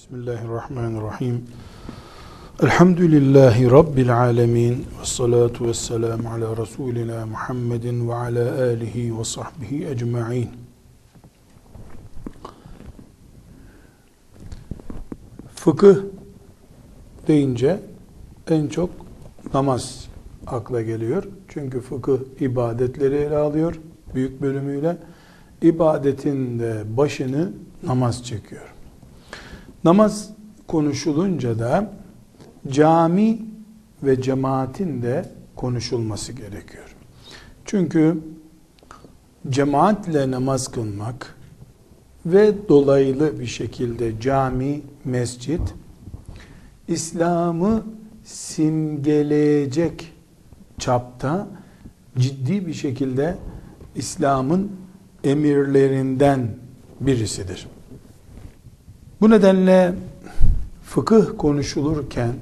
Bismillahirrahmanirrahim. Elhamdülillahi Rabbil alemin. Ve salatu ve selamu ala Resulina Muhammedin ve ala alihi ve sahbihi ecma'in. Fıkıh deyince en çok namaz akla geliyor. Çünkü fıkıh ibadetleri ele alıyor büyük bölümüyle. İbadetin de başını namaz çekiyor. Namaz konuşulunca da cami ve cemaatin de konuşulması gerekiyor. Çünkü cemaatle namaz kılmak ve dolaylı bir şekilde cami, mescit İslam'ı simgeleyecek çapta ciddi bir şekilde İslam'ın emirlerinden birisidir. Bu nedenle fıkıh konuşulurken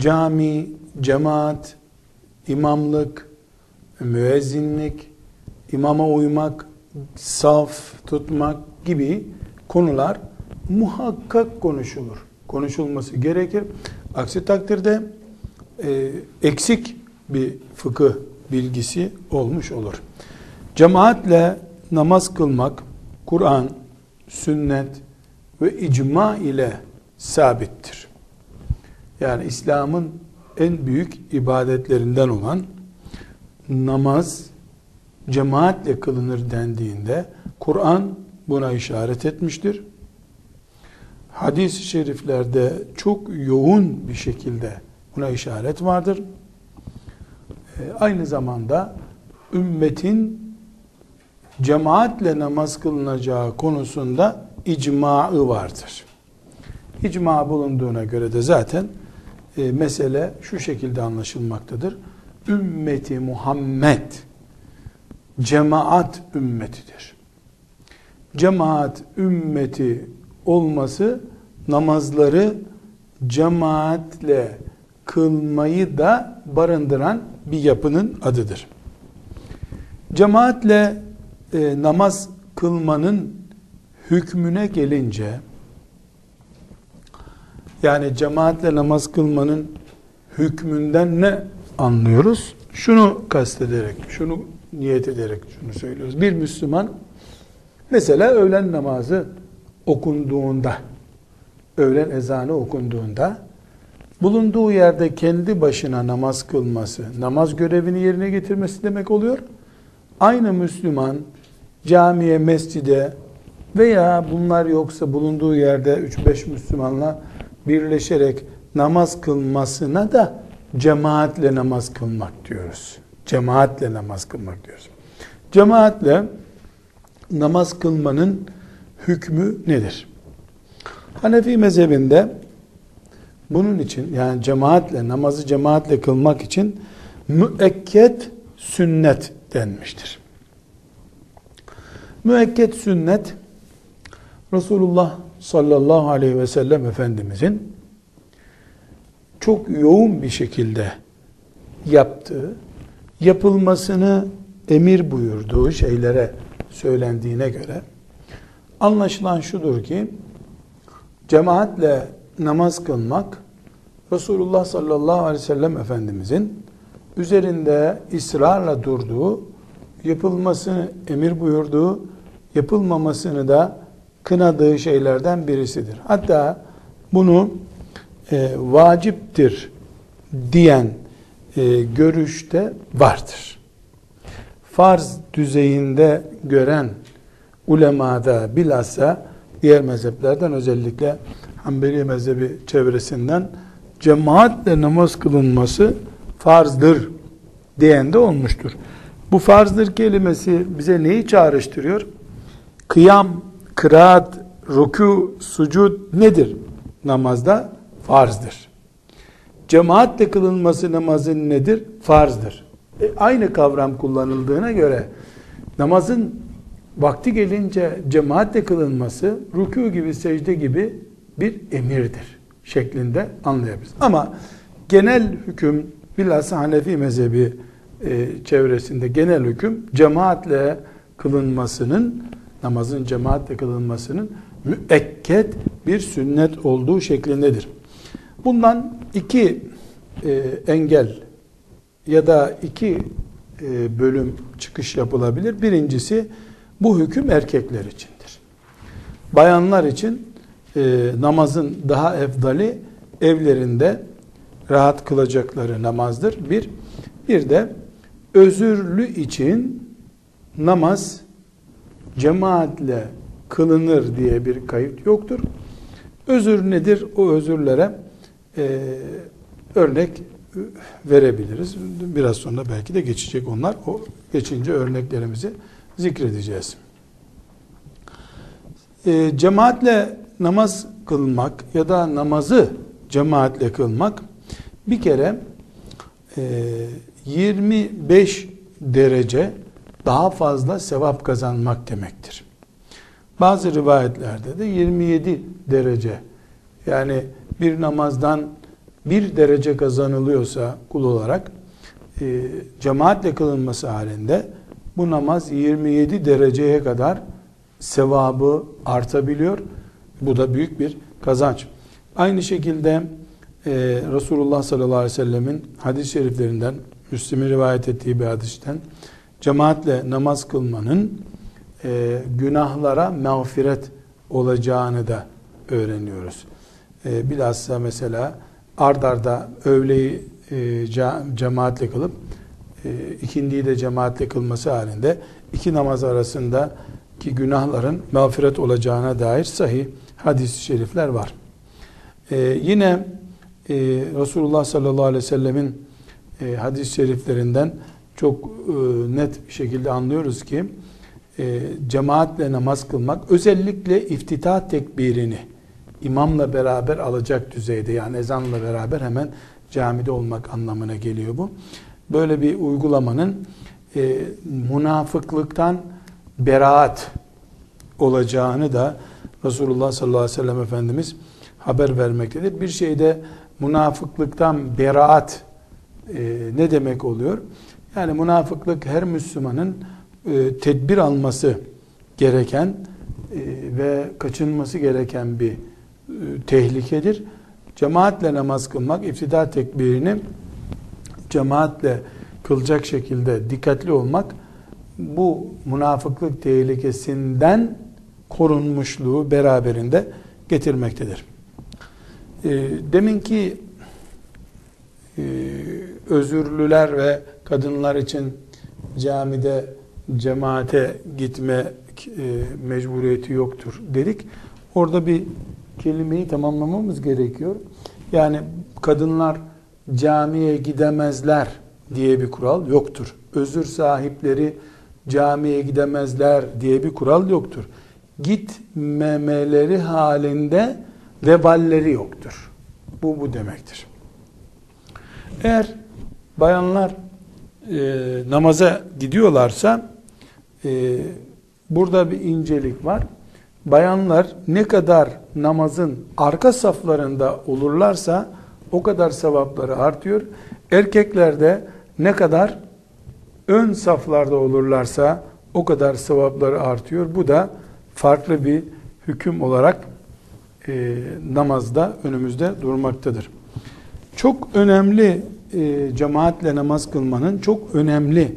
cami, cemaat, imamlık, müezzinlik, imama uymak, saf tutmak gibi konular muhakkak konuşulur. Konuşulması gerekir. Aksi takdirde e, eksik bir fıkıh bilgisi olmuş olur. Cemaatle namaz kılmak, Kur'an, sünnet ve icma ile sabittir. Yani İslam'ın en büyük ibadetlerinden olan namaz cemaatle kılınır dendiğinde Kur'an buna işaret etmiştir. Hadis-i şeriflerde çok yoğun bir şekilde buna işaret vardır. E, aynı zamanda ümmetin cemaatle namaz kılınacağı konusunda icmaı vardır. İcma bulunduğuna göre de zaten e, mesele şu şekilde anlaşılmaktadır. Ümmeti Muhammed cemaat ümmetidir. Cemaat ümmeti olması namazları cemaatle kılmayı da barındıran bir yapının adıdır. Cemaatle e, namaz kılmanın hükmüne gelince yani cemaatle namaz kılmanın hükmünden ne anlıyoruz? Şunu kastederek, şunu niyet ederek şunu söylüyoruz. Bir Müslüman mesela öğlen namazı okunduğunda, öğlen ezanı okunduğunda bulunduğu yerde kendi başına namaz kılması, namaz görevini yerine getirmesi demek oluyor. Aynı Müslüman camiye, mescide veya bunlar yoksa bulunduğu yerde 3-5 Müslümanla birleşerek namaz kılmasına da cemaatle namaz kılmak diyoruz. Cemaatle namaz kılmak diyoruz. Cemaatle namaz kılmanın hükmü nedir? Hanefi mezhebinde bunun için yani cemaatle namazı cemaatle kılmak için müekket sünnet denmiştir. Müekket sünnet Resulullah sallallahu aleyhi ve sellem Efendimizin çok yoğun bir şekilde yaptığı, yapılmasını emir buyurduğu şeylere söylendiğine göre anlaşılan şudur ki cemaatle namaz kılmak Resulullah sallallahu aleyhi ve sellem Efendimizin üzerinde ısrarla durduğu, yapılmasını emir buyurduğu, yapılmamasını da kınadığı şeylerden birisidir. Hatta bunu e, vaciptir diyen e, görüşte vardır. Farz düzeyinde gören ulemada bilhassa diğer mezheplerden özellikle Hanbeli mezhebi çevresinden cemaatle namaz kılınması farzdır diyen de olmuştur. Bu farzdır kelimesi bize neyi çağrıştırıyor? Kıyam, kıraat, ruku, sucud nedir? Namazda farzdır. Cemaatle kılınması namazın nedir? Farzdır. E, aynı kavram kullanıldığına göre namazın vakti gelince cemaatle kılınması ruku gibi, secde gibi bir emirdir şeklinde anlayabiliriz. Ama genel hüküm bilhassa Hanefi mezhebi e, çevresinde genel hüküm cemaatle kılınmasının namazın cemaatle kılınmasının müekket bir sünnet olduğu şeklindedir. Bundan iki e, engel ya da iki e, bölüm çıkış yapılabilir. Birincisi bu hüküm erkekler içindir. Bayanlar için e, namazın daha efdali evlerinde rahat kılacakları namazdır. Bir, bir de özürlü için namaz cemaatle kılınır diye bir kayıt yoktur. Özür nedir? O özürlere e, örnek verebiliriz. Biraz sonra belki de geçecek onlar. O geçince örneklerimizi zikredeceğiz. E, cemaatle namaz kılmak ya da namazı cemaatle kılmak bir kere e, 25 derece daha fazla sevap kazanmak demektir. Bazı rivayetlerde de 27 derece yani bir namazdan bir derece kazanılıyorsa kul olarak e, cemaatle kılınması halinde bu namaz 27 dereceye kadar sevabı artabiliyor. Bu da büyük bir kazanç. Aynı şekilde e, Resulullah sallallahu aleyhi ve sellemin hadis-i şeriflerinden Müslim'in rivayet ettiği bir hadisten cemaatle namaz kılmanın e, günahlara mağfiret olacağını da öğreniyoruz. E, bilhassa mesela ardarda öğleyi e, cemaatle kılıp e, ikindiyi de cemaatle kılması halinde iki namaz arasında ki günahların mağfiret olacağına dair sahih hadis-i şerifler var. E, yine e, Resulullah sallallahu aleyhi ve sellemin e, hadis-i şeriflerinden çok e, net bir şekilde anlıyoruz ki e, cemaatle namaz kılmak özellikle iftitah tekbirini imamla beraber alacak düzeyde yani ezanla beraber hemen camide olmak anlamına geliyor bu. Böyle bir uygulamanın e, münafıklıktan beraat olacağını da Resulullah sallallahu aleyhi ve sellem Efendimiz haber vermektedir. Bir şeyde münafıklıktan beraat e, ne demek oluyor? Yani münafıklık her Müslümanın e, tedbir alması gereken e, ve kaçınması gereken bir e, tehlikedir. Cemaatle namaz kılmak, iftida tekbirini cemaatle kılacak şekilde dikkatli olmak bu münafıklık tehlikesinden korunmuşluğu beraberinde getirmektedir. E, deminki e, özürlüler ve kadınlar için camide cemaate gitme e, mecburiyeti yoktur dedik. Orada bir kelimeyi tamamlamamız gerekiyor. Yani kadınlar camiye gidemezler diye bir kural yoktur. Özür sahipleri camiye gidemezler diye bir kural yoktur. Gitmemeleri halinde veballeri yoktur. Bu bu demektir. Eğer bayanlar e, namaza gidiyorlarsa e, burada bir incelik var. Bayanlar ne kadar namazın arka saflarında olurlarsa o kadar sevapları artıyor. Erkekler de ne kadar ön saflarda olurlarsa o kadar sevapları artıyor. Bu da farklı bir hüküm olarak e, namazda önümüzde durmaktadır. Çok önemli e, cemaatle namaz kılmanın çok önemli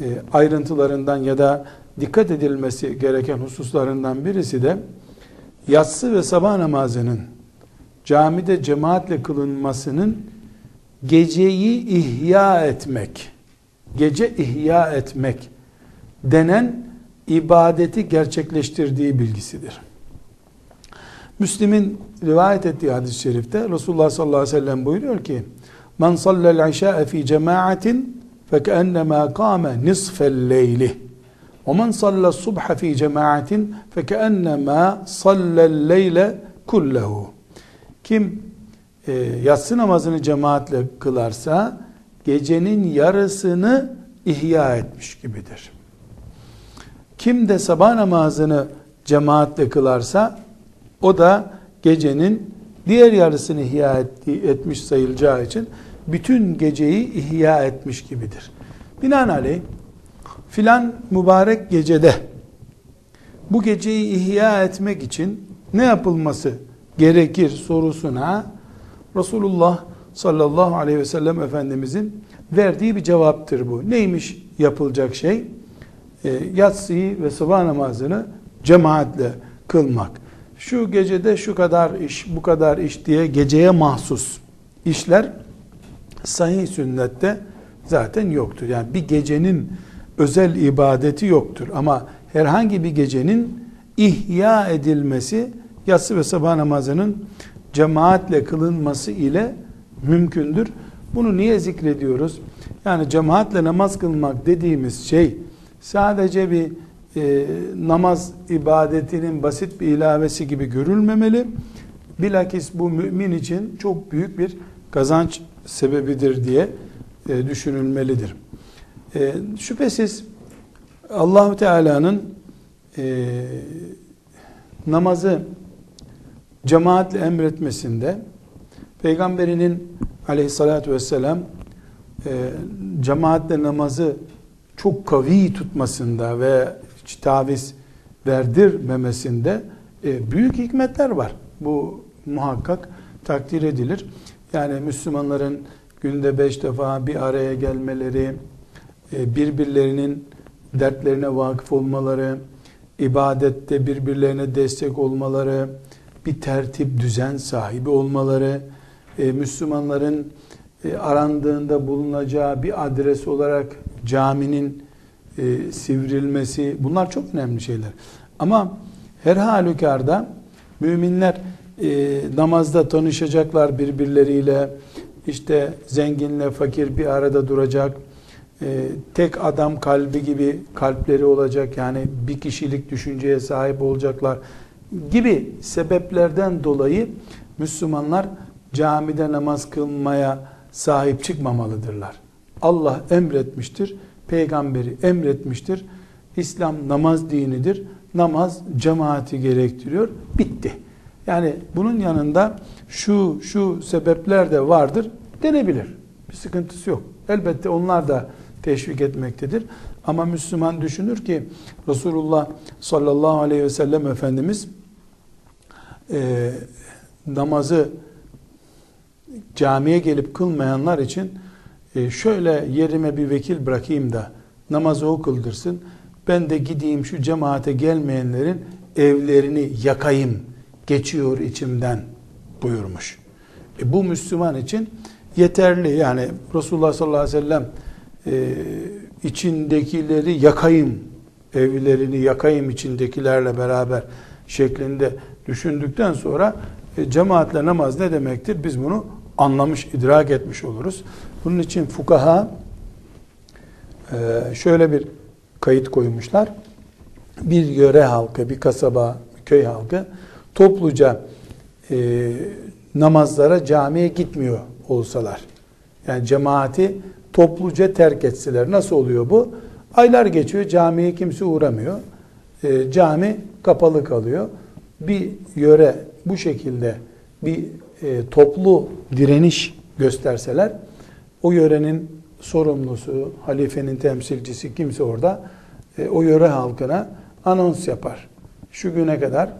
e, ayrıntılarından ya da dikkat edilmesi gereken hususlarından birisi de yatsı ve sabah namazının camide cemaatle kılınmasının geceyi ihya etmek, gece ihya etmek denen ibadeti gerçekleştirdiği bilgisidir. Müslim'in rivayet ettiği hadis-i şerifte Resulullah sallallahu aleyhi ve sellem buyuruyor ki Men sallel işâ'e fî cemaatin fekeennemâ kâme nisfel leyli ve men sallel subha fî cemaatin fekeennemâ sallel leyle kullehu kim e, yatsı namazını cemaatle kılarsa gecenin yarısını ihya etmiş gibidir. Kim de sabah namazını cemaatle kılarsa o da gecenin diğer yarısını ihya etmiş sayılacağı için bütün geceyi ihya etmiş gibidir. Binaenaleyh filan mübarek gecede bu geceyi ihya etmek için ne yapılması gerekir sorusuna Resulullah sallallahu aleyhi ve sellem Efendimizin verdiği bir cevaptır bu. Neymiş yapılacak şey? E, yatsıyı ve sabah namazını cemaatle kılmak. Şu gecede şu kadar iş, bu kadar iş diye geceye mahsus işler sahih sünnette zaten yoktur. Yani bir gecenin özel ibadeti yoktur. Ama herhangi bir gecenin ihya edilmesi yatsı ve sabah namazının cemaatle kılınması ile mümkündür. Bunu niye zikrediyoruz? Yani cemaatle namaz kılmak dediğimiz şey sadece bir e, namaz ibadetinin basit bir ilavesi gibi görülmemeli. Bilakis bu mümin için çok büyük bir kazanç sebebidir diye e, düşünülmelidir. E, şüphesiz Allahu Teala'nın e, namazı cemaatle emretmesinde peygamberinin aleyhissalatü vesselam cemaatle namazı çok kavi tutmasında ve hiç taviz verdirmemesinde büyük hikmetler var. Bu muhakkak takdir edilir. Yani Müslümanların günde beş defa bir araya gelmeleri, e, birbirlerinin dertlerine vakıf olmaları, ibadette birbirlerine destek olmaları, bir tertip, düzen sahibi olmaları, e, Müslümanların e, arandığında bulunacağı bir adres olarak caminin sivrilmesi, bunlar çok önemli şeyler. Ama her halükarda müminler e, namazda tanışacaklar birbirleriyle, işte zenginle fakir bir arada duracak, e, tek adam kalbi gibi kalpleri olacak, yani bir kişilik düşünceye sahip olacaklar gibi sebeplerden dolayı Müslümanlar camide namaz kılmaya sahip çıkmamalıdırlar. Allah emretmiştir, peygamberi emretmiştir. İslam namaz dinidir. Namaz cemaati gerektiriyor. Bitti. Yani bunun yanında şu şu sebepler de vardır denebilir. Bir sıkıntısı yok. Elbette onlar da teşvik etmektedir. Ama Müslüman düşünür ki Resulullah sallallahu aleyhi ve sellem Efendimiz e, namazı camiye gelip kılmayanlar için e, şöyle yerime bir vekil bırakayım da namazı o kıldırsın. Ben de gideyim şu cemaate gelmeyenlerin evlerini yakayım geçiyor içimden buyurmuş. E, bu Müslüman için yeterli. Yani Resulullah sallallahu aleyhi ve sellem e, içindekileri yakayım, evlerini yakayım içindekilerle beraber şeklinde düşündükten sonra e, cemaatle namaz ne demektir? Biz bunu anlamış, idrak etmiş oluruz. Bunun için fukaha e, şöyle bir kayıt koymuşlar. Bir yöre halkı, bir kasaba, bir köy halkı topluca e, namazlara camiye gitmiyor olsalar, yani cemaati topluca terk etseler nasıl oluyor bu? Aylar geçiyor, camiye kimse uğramıyor. E, cami kapalı kalıyor. Bir yöre bu şekilde bir e, toplu direniş gösterseler, o yörenin sorumlusu, halifenin temsilcisi kimse orada, e, o yöre halkına anons yapar. Şu güne kadar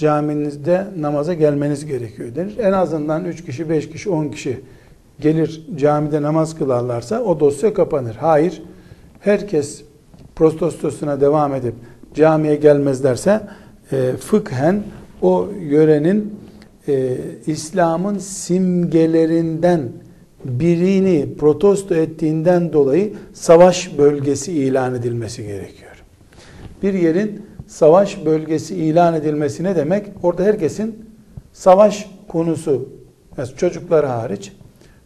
caminizde namaza gelmeniz gerekiyor denir. En azından 3 kişi, 5 kişi, 10 kişi gelir camide namaz kılarlarsa o dosya kapanır. Hayır, herkes protestosuna devam edip camiye gelmezlerse e, fıkhen o yörenin e, İslam'ın simgelerinden birini protesto ettiğinden dolayı savaş bölgesi ilan edilmesi gerekiyor. Bir yerin savaş bölgesi ilan edilmesi ne demek? Orada herkesin savaş konusu, yani çocuklar hariç,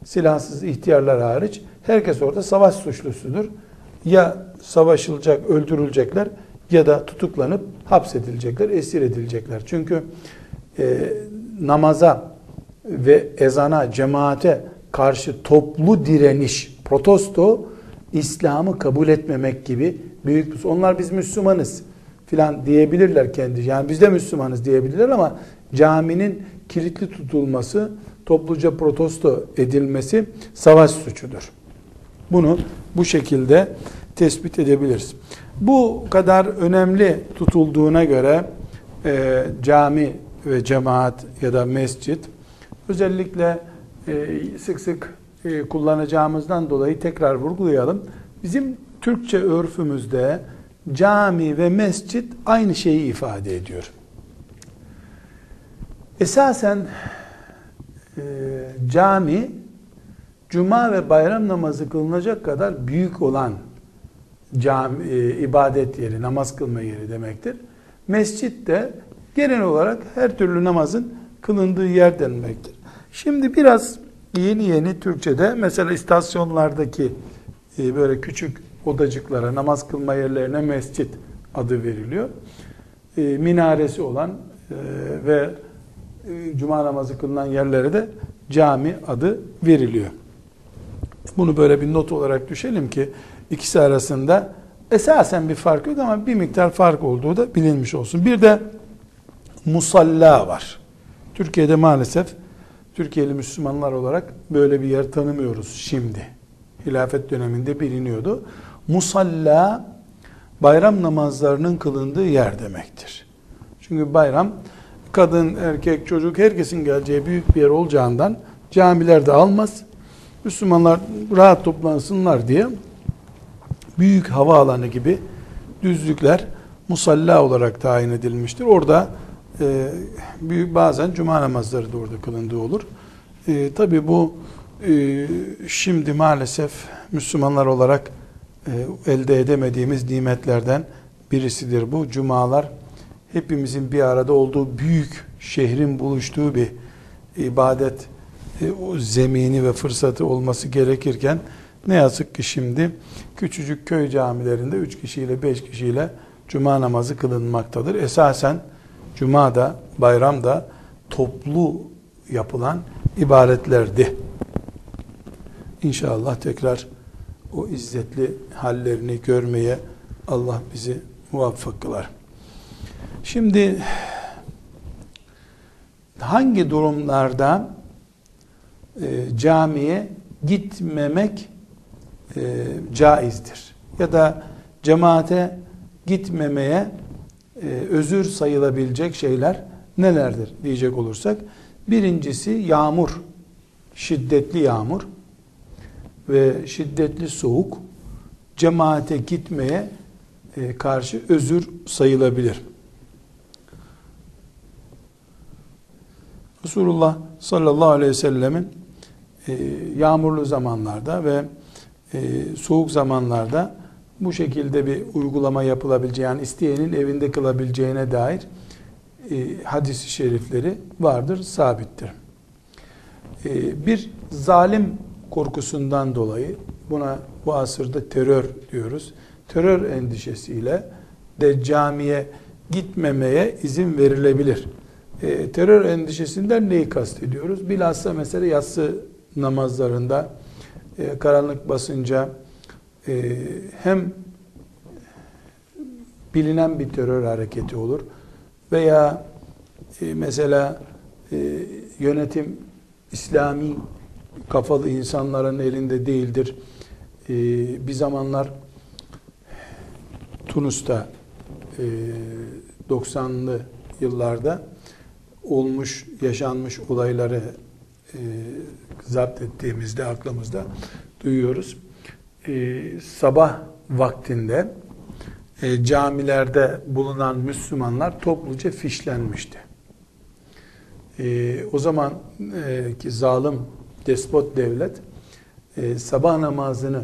silahsız ihtiyarlar hariç, herkes orada savaş suçlusudur. Ya savaşılacak, öldürülecekler ya da tutuklanıp hapsedilecekler, esir edilecekler. Çünkü e, namaza ve ezana, cemaate karşı toplu direniş, protesto, İslam'ı kabul etmemek gibi büyük bir... Onlar biz Müslümanız filan diyebilirler kendi. Yani biz de Müslümanız diyebilirler ama caminin kilitli tutulması, topluca protesto edilmesi savaş suçudur. Bunu bu şekilde tespit edebiliriz. Bu kadar önemli tutulduğuna göre e, cami ve cemaat ya da mescit özellikle e, sık sık e, kullanacağımızdan dolayı tekrar vurgulayalım. Bizim Türkçe örfümüzde cami ve mescit aynı şeyi ifade ediyor. Esasen e, cami cuma ve bayram namazı kılınacak kadar büyük olan cami, e, ibadet yeri, namaz kılma yeri demektir. Mescit de genel olarak her türlü namazın kılındığı yer denmektir. Şimdi biraz yeni yeni Türkçe'de mesela istasyonlardaki e, böyle küçük odacıklara, namaz kılma yerlerine mescit adı veriliyor. E, minaresi olan e, ve e, cuma namazı kılınan yerlere de cami adı veriliyor. Bunu böyle bir not olarak düşelim ki ikisi arasında esasen bir fark yok ama bir miktar fark olduğu da bilinmiş olsun. Bir de musalla var. Türkiye'de maalesef Türkiye'li Müslümanlar olarak böyle bir yer tanımıyoruz şimdi. Hilafet döneminde biliniyordu. Musalla bayram namazlarının kılındığı yer demektir. Çünkü bayram kadın, erkek, çocuk herkesin geleceği büyük bir yer olacağından camiler de almaz. Müslümanlar rahat toplansınlar diye büyük havaalanı gibi düzlükler musalla olarak tayin edilmiştir. Orada e, büyük bazen cuma namazları da orada kılındığı olur. E, Tabi bu e, şimdi maalesef Müslümanlar olarak elde edemediğimiz nimetlerden birisidir bu. Cumalar hepimizin bir arada olduğu büyük şehrin buluştuğu bir ibadet e, zemini ve fırsatı olması gerekirken ne yazık ki şimdi küçücük köy camilerinde 3 kişiyle 5 kişiyle cuma namazı kılınmaktadır. Esasen cuma da bayram da toplu yapılan ibadetlerdi. İnşallah tekrar o izzetli hallerini görmeye Allah bizi muvaffak kılar. Şimdi hangi durumlarda e, camiye gitmemek e, caizdir? Ya da cemaate gitmemeye e, özür sayılabilecek şeyler nelerdir diyecek olursak birincisi yağmur şiddetli yağmur ve şiddetli soğuk cemaate gitmeye e, karşı özür sayılabilir. Resulullah sallallahu aleyhi ve sellemin e, yağmurlu zamanlarda ve e, soğuk zamanlarda bu şekilde bir uygulama yapılabileceği yani isteyenin evinde kılabileceğine dair hadis-i şerifleri vardır, sabittir. bir zalim korkusundan dolayı buna bu asırda terör diyoruz. Terör endişesiyle de camiye gitmemeye izin verilebilir. E, terör endişesinden neyi kastediyoruz? Bilhassa mesela yatsı namazlarında e, karanlık basınca e, hem bilinen bir terör hareketi olur veya e, mesela e, yönetim İslami kafalı insanların elinde değildir. Ee, bir zamanlar Tunus'ta e, 90'lı yıllarda olmuş, yaşanmış olayları e, zapt ettiğimizde aklımızda duyuyoruz. E, sabah vaktinde e, camilerde bulunan Müslümanlar topluca fişlenmişti. E, o zaman e, ki zalim despot devlet e, sabah namazını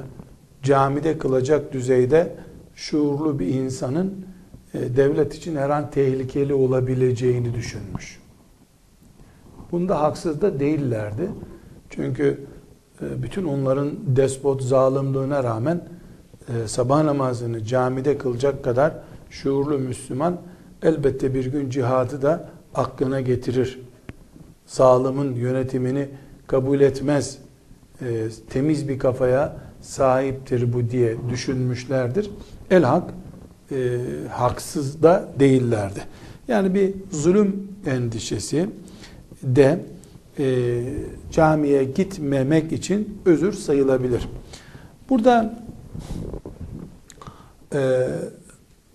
camide kılacak düzeyde şuurlu bir insanın e, devlet için her an tehlikeli olabileceğini düşünmüş. Bunda haksız da değillerdi. Çünkü e, bütün onların despot zalimliğine rağmen e, sabah namazını camide kılacak kadar şuurlu Müslüman elbette bir gün cihadı da aklına getirir. Zalimin yönetimini kabul etmez, e, temiz bir kafaya sahiptir bu diye düşünmüşlerdir. Elhak e, haksız da değillerdi. Yani bir zulüm endişesi de e, camiye gitmemek için özür sayılabilir. Burada e,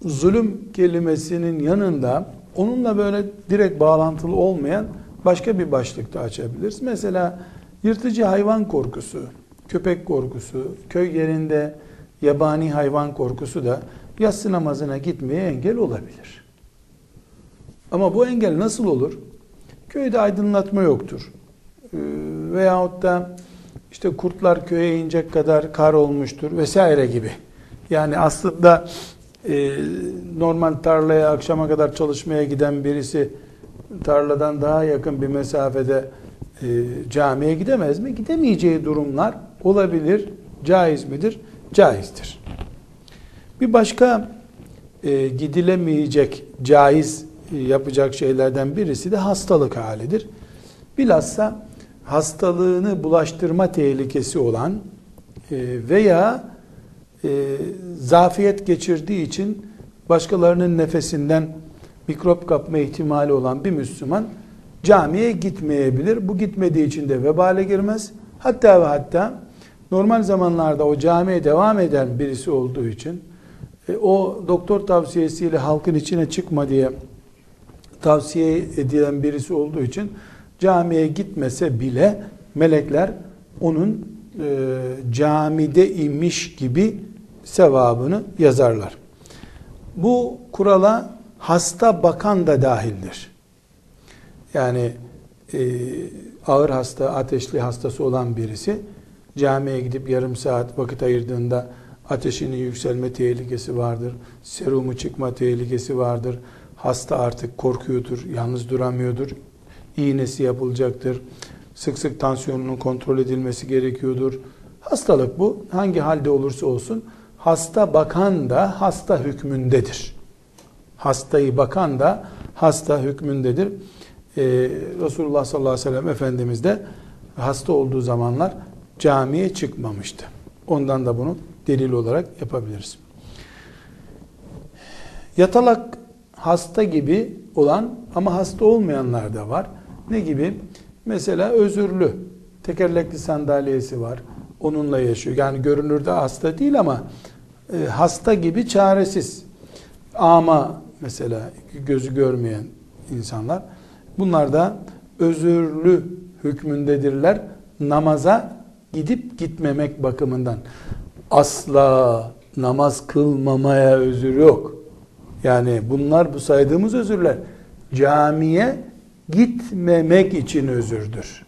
zulüm kelimesinin yanında onunla böyle direkt bağlantılı olmayan başka bir başlıkta açabiliriz. Mesela yırtıcı hayvan korkusu, köpek korkusu, köy yerinde yabani hayvan korkusu da yatsı namazına gitmeye engel olabilir. Ama bu engel nasıl olur? Köyde aydınlatma yoktur. Ee, veyahut da işte kurtlar köye inecek kadar kar olmuştur vesaire gibi. Yani aslında e, normal tarlaya akşama kadar çalışmaya giden birisi tarladan daha yakın bir mesafede e, camiye gidemez mi? Gidemeyeceği durumlar olabilir. Caiz midir? Caizdir. Bir başka e, gidilemeyecek, caiz e, yapacak şeylerden birisi de hastalık halidir. Bilhassa hastalığını bulaştırma tehlikesi olan e, veya e, zafiyet geçirdiği için başkalarının nefesinden mikrop kapma ihtimali olan bir Müslüman camiye gitmeyebilir. Bu gitmediği için de vebale girmez. Hatta ve hatta normal zamanlarda o camiye devam eden birisi olduğu için e, o doktor tavsiyesiyle halkın içine çıkma diye tavsiye edilen birisi olduğu için camiye gitmese bile melekler onun e, camide imiş gibi sevabını yazarlar. Bu kurala hasta bakan da dahildir. Yani e, ağır hasta, ateşli hastası olan birisi camiye gidip yarım saat vakit ayırdığında ateşinin yükselme tehlikesi vardır. Serumu çıkma tehlikesi vardır. Hasta artık korkuyordur, yalnız duramıyordur. İğnesi yapılacaktır. Sık sık tansiyonunun kontrol edilmesi gerekiyordur. Hastalık bu. Hangi halde olursa olsun hasta bakan da hasta hükmündedir. Hastayı bakan da hasta hükmündedir. Ee, Resulullah sallallahu aleyhi ve sellem Efendimiz de hasta olduğu zamanlar camiye çıkmamıştı. Ondan da bunu delil olarak yapabiliriz. Yatalak hasta gibi olan ama hasta olmayanlar da var. Ne gibi? Mesela özürlü, tekerlekli sandalyesi var. Onunla yaşıyor. Yani görünürde hasta değil ama e, hasta gibi çaresiz. Ama mesela gözü görmeyen insanlar. Bunlar da özürlü hükmündedirler. Namaza gidip gitmemek bakımından. Asla namaz kılmamaya özür yok. Yani bunlar bu saydığımız özürler camiye gitmemek için özürdür.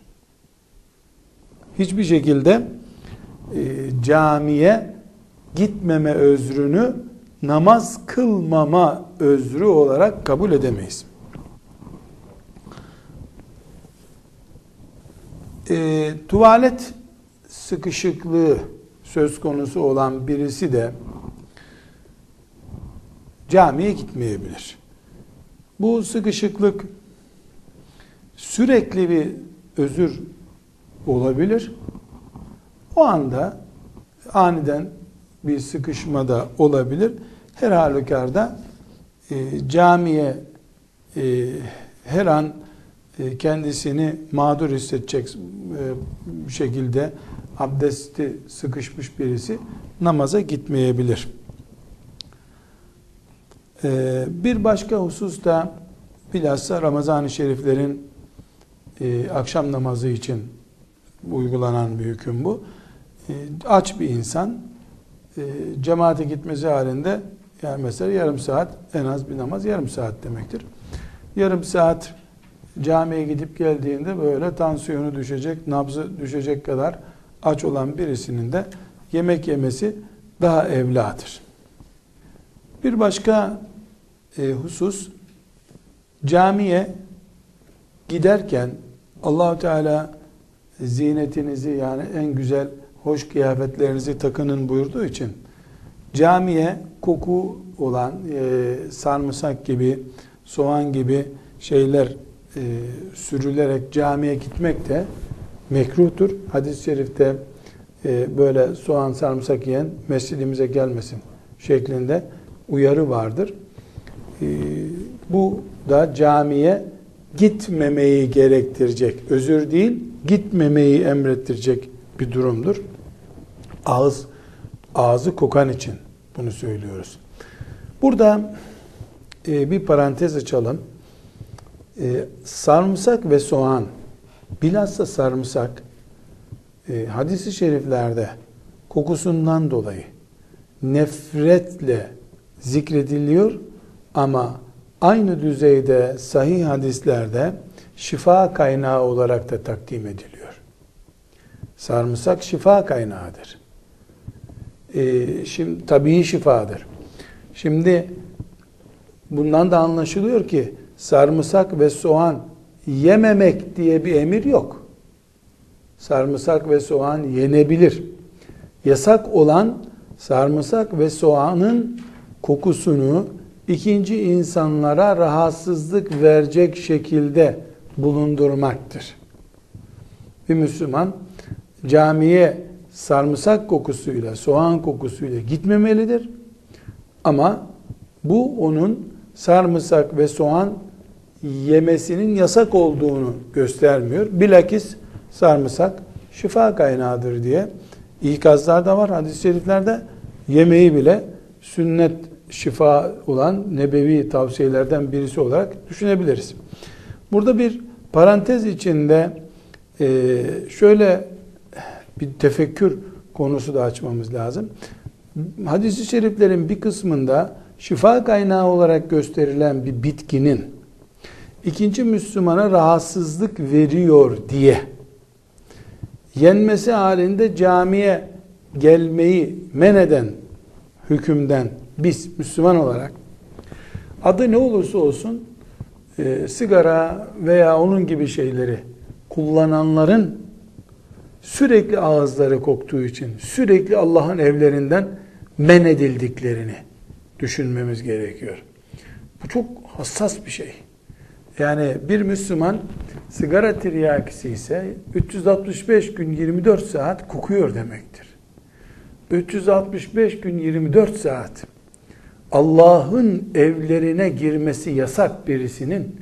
Hiçbir şekilde e, camiye gitmeme özrünü namaz kılmama özrü olarak kabul edemeyiz. E, tuvalet sıkışıklığı söz konusu olan birisi de camiye gitmeyebilir. Bu sıkışıklık sürekli bir özür olabilir. O anda aniden bir sıkışma da olabilir. Her halükarda e, camiye e, her an e, kendisini mağdur hissedecek e, şekilde abdesti sıkışmış birisi namaza gitmeyebilir. E, bir başka husus da bilhassa Ramazan-ı Şeriflerin e, akşam namazı için uygulanan bir hüküm bu. E, aç bir insan e, cemaate gitmesi halinde yani mesela yarım saat en az bir namaz yarım saat demektir. Yarım saat camiye gidip geldiğinde böyle tansiyonu düşecek, nabzı düşecek kadar aç olan birisinin de yemek yemesi daha evladır. Bir başka e, husus camiye giderken Allahu Teala zinetinizi yani en güzel hoş kıyafetlerinizi takının buyurduğu için camiye koku olan e, sarımsak gibi soğan gibi şeyler e, sürülerek camiye gitmek de mekruhtur. Hadis-i şerifte e, böyle soğan sarımsak yiyen mescidimize gelmesin şeklinde uyarı vardır. E, bu da camiye gitmemeyi gerektirecek, özür değil, gitmemeyi emrettirecek bir durumdur. Ağız, ağzı kokan için bunu söylüyoruz. Burada e, bir parantez açalım. E, sarımsak ve soğan, bilhassa sarımsak, e, hadisi şeriflerde kokusundan dolayı nefretle zikrediliyor ama aynı düzeyde sahih hadislerde şifa kaynağı olarak da takdim ediliyor. Sarımsak şifa kaynağıdır. Ee, şimdi tabii şifadır. Şimdi bundan da anlaşılıyor ki sarımsak ve soğan yememek diye bir emir yok. Sarımsak ve soğan yenebilir. Yasak olan sarımsak ve soğanın kokusunu ikinci insanlara rahatsızlık verecek şekilde bulundurmaktır. Bir Müslüman camiye sarımsak kokusuyla, soğan kokusuyla gitmemelidir. Ama bu onun sarımsak ve soğan yemesinin yasak olduğunu göstermiyor. Bilakis sarımsak şifa kaynağıdır diye ikazlar da var hadis-i şeriflerde. Yemeği bile sünnet şifa olan nebevi tavsiyelerden birisi olarak düşünebiliriz. Burada bir parantez içinde e, şöyle bir tefekkür konusu da açmamız lazım. Hadis-i şeriflerin bir kısmında şifa kaynağı olarak gösterilen bir bitkinin ikinci Müslümana rahatsızlık veriyor diye yenmesi halinde camiye gelmeyi men eden hükümden biz Müslüman olarak adı ne olursa olsun e, sigara veya onun gibi şeyleri kullananların sürekli ağızları koktuğu için sürekli Allah'ın evlerinden men edildiklerini düşünmemiz gerekiyor. Bu çok hassas bir şey. Yani bir Müslüman sigara tiryakisi ise 365 gün 24 saat kokuyor demektir. 365 gün 24 saat Allah'ın evlerine girmesi yasak birisinin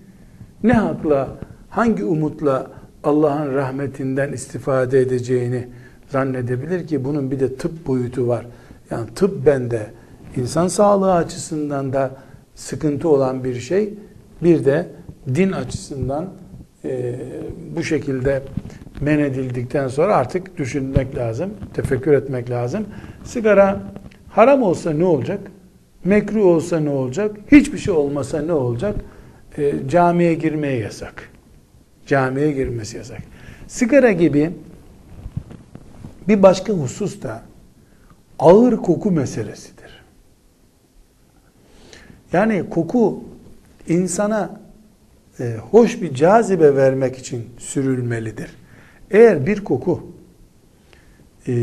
ne hakla, hangi umutla Allah'ın rahmetinden istifade edeceğini zannedebilir ki bunun bir de tıp boyutu var. Yani tıp bende insan sağlığı açısından da sıkıntı olan bir şey. Bir de din açısından e, bu şekilde men edildikten sonra artık düşünmek lazım, tefekkür etmek lazım. Sigara haram olsa ne olacak? Mekruh olsa ne olacak? Hiçbir şey olmasa ne olacak? E, camiye girmeye yasak. Camiye girmesi yasak. Sigara gibi bir başka husus da ağır koku meselesidir. Yani koku insana e, hoş bir cazibe vermek için sürülmelidir. Eğer bir koku e,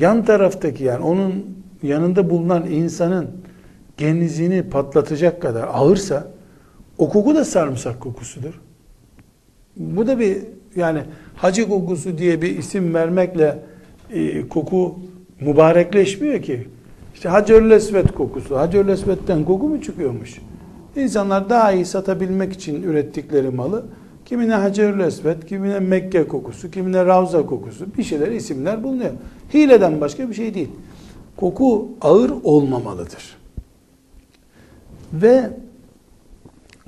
yan taraftaki yani onun yanında bulunan insanın genizini patlatacak kadar ağırsa o koku da sarımsak kokusudur. Bu da bir yani hacı kokusu diye bir isim vermekle e, koku mübarekleşmiyor ki. İşte Hacerül Esvet kokusu. Hacerül Esvet'ten koku mu çıkıyormuş? İnsanlar daha iyi satabilmek için ürettikleri malı kimine Hacerül Esvet, kimine Mekke kokusu, kimine Ravza kokusu bir şeyler isimler bulunuyor. Hileden başka bir şey değil. Koku ağır olmamalıdır. Ve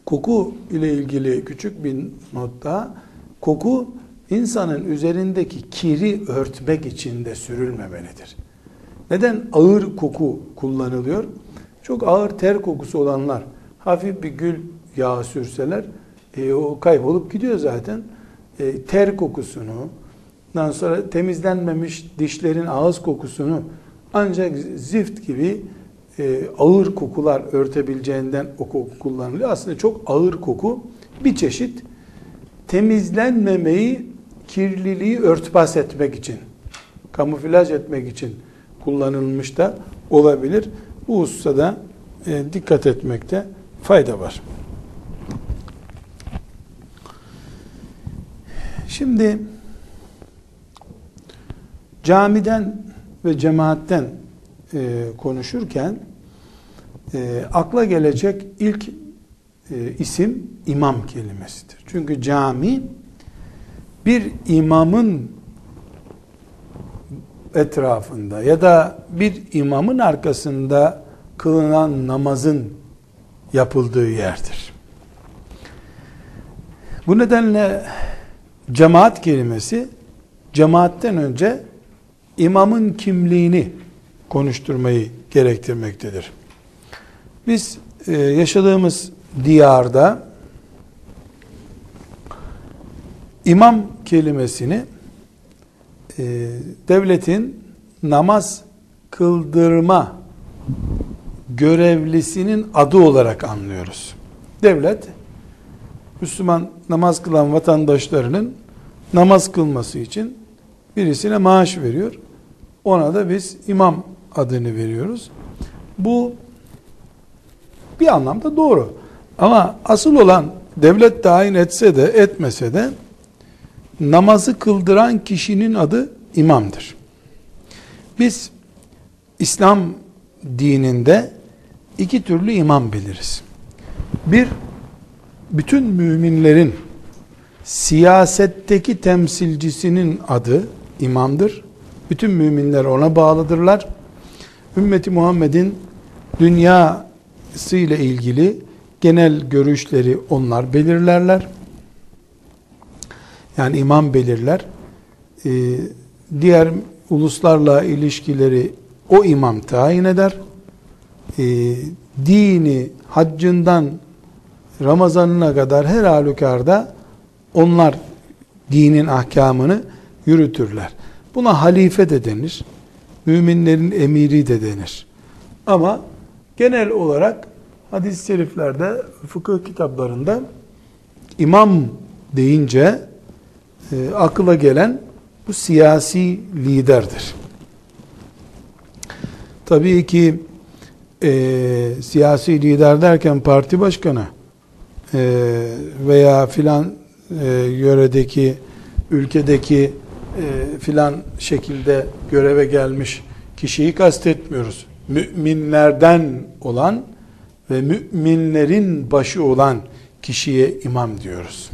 koku ile ilgili küçük bir notta koku insanın üzerindeki kiri örtmek için de sürülmemelidir. Neden ağır koku kullanılıyor? Çok ağır ter kokusu olanlar hafif bir gül yağı sürseler e, o kaybolup gidiyor zaten. E, ter kokusunu, ondan sonra temizlenmemiş dişlerin ağız kokusunu ancak zift gibi e, ağır kokular örtebileceğinden o koku kullanılıyor. Aslında çok ağır koku bir çeşit temizlenmemeyi, kirliliği örtbas etmek için, kamuflaj etmek için kullanılmış da olabilir. Bu hususta da e, dikkat etmekte fayda var. Şimdi camiden ve cemaatten e, konuşurken e, akla gelecek ilk e, isim imam kelimesidir. Çünkü cami bir imamın etrafında ya da bir imamın arkasında kılınan namazın yapıldığı yerdir. Bu nedenle cemaat kelimesi cemaatten önce imamın kimliğini konuşturmayı gerektirmektedir. Biz e, yaşadığımız diyarda imam kelimesini e, devletin namaz kıldırma görevlisinin adı olarak anlıyoruz. Devlet Müslüman namaz kılan vatandaşlarının namaz kılması için birisine maaş veriyor. Ona da biz imam adını veriyoruz. Bu bir anlamda doğru. Ama asıl olan devlet tayin etse de etmese de namazı kıldıran kişinin adı imamdır. Biz İslam dininde iki türlü imam biliriz. Bir, bütün müminlerin siyasetteki temsilcisinin adı imamdır. Bütün müminler ona bağlıdırlar. Ümmeti Muhammed'in dünyası ile ilgili genel görüşleri onlar belirlerler. Yani imam belirler. Ee, diğer uluslarla ilişkileri o imam tayin eder. Ee, dini haccından Ramazanına kadar her halükarda onlar dinin ahkamını yürütürler. Buna halife de denir. Müminlerin emiri de denir. Ama genel olarak hadis-i şeriflerde, fıkıh kitaplarında imam deyince e, akıla gelen bu siyasi liderdir. Tabii ki e, siyasi lider derken parti başkanı e, veya filan e, yöredeki ülkedeki e, filan şekilde göreve gelmiş kişiyi kastetmiyoruz. Müminlerden olan ve müminlerin başı olan kişiye imam diyoruz.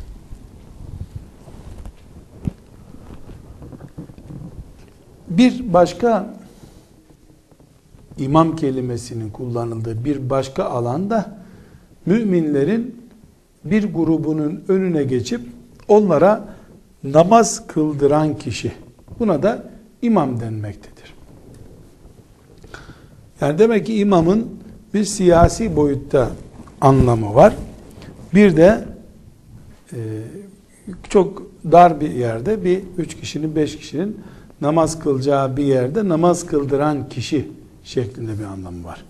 Bir başka imam kelimesinin kullanıldığı bir başka alanda müminlerin bir grubunun önüne geçip onlara namaz kıldıran kişi. Buna da imam denmektedir. Yani demek ki imamın bir siyasi boyutta anlamı var. Bir de e, çok dar bir yerde bir üç kişinin beş kişinin namaz kılacağı bir yerde namaz kıldıran kişi şeklinde bir anlamı var.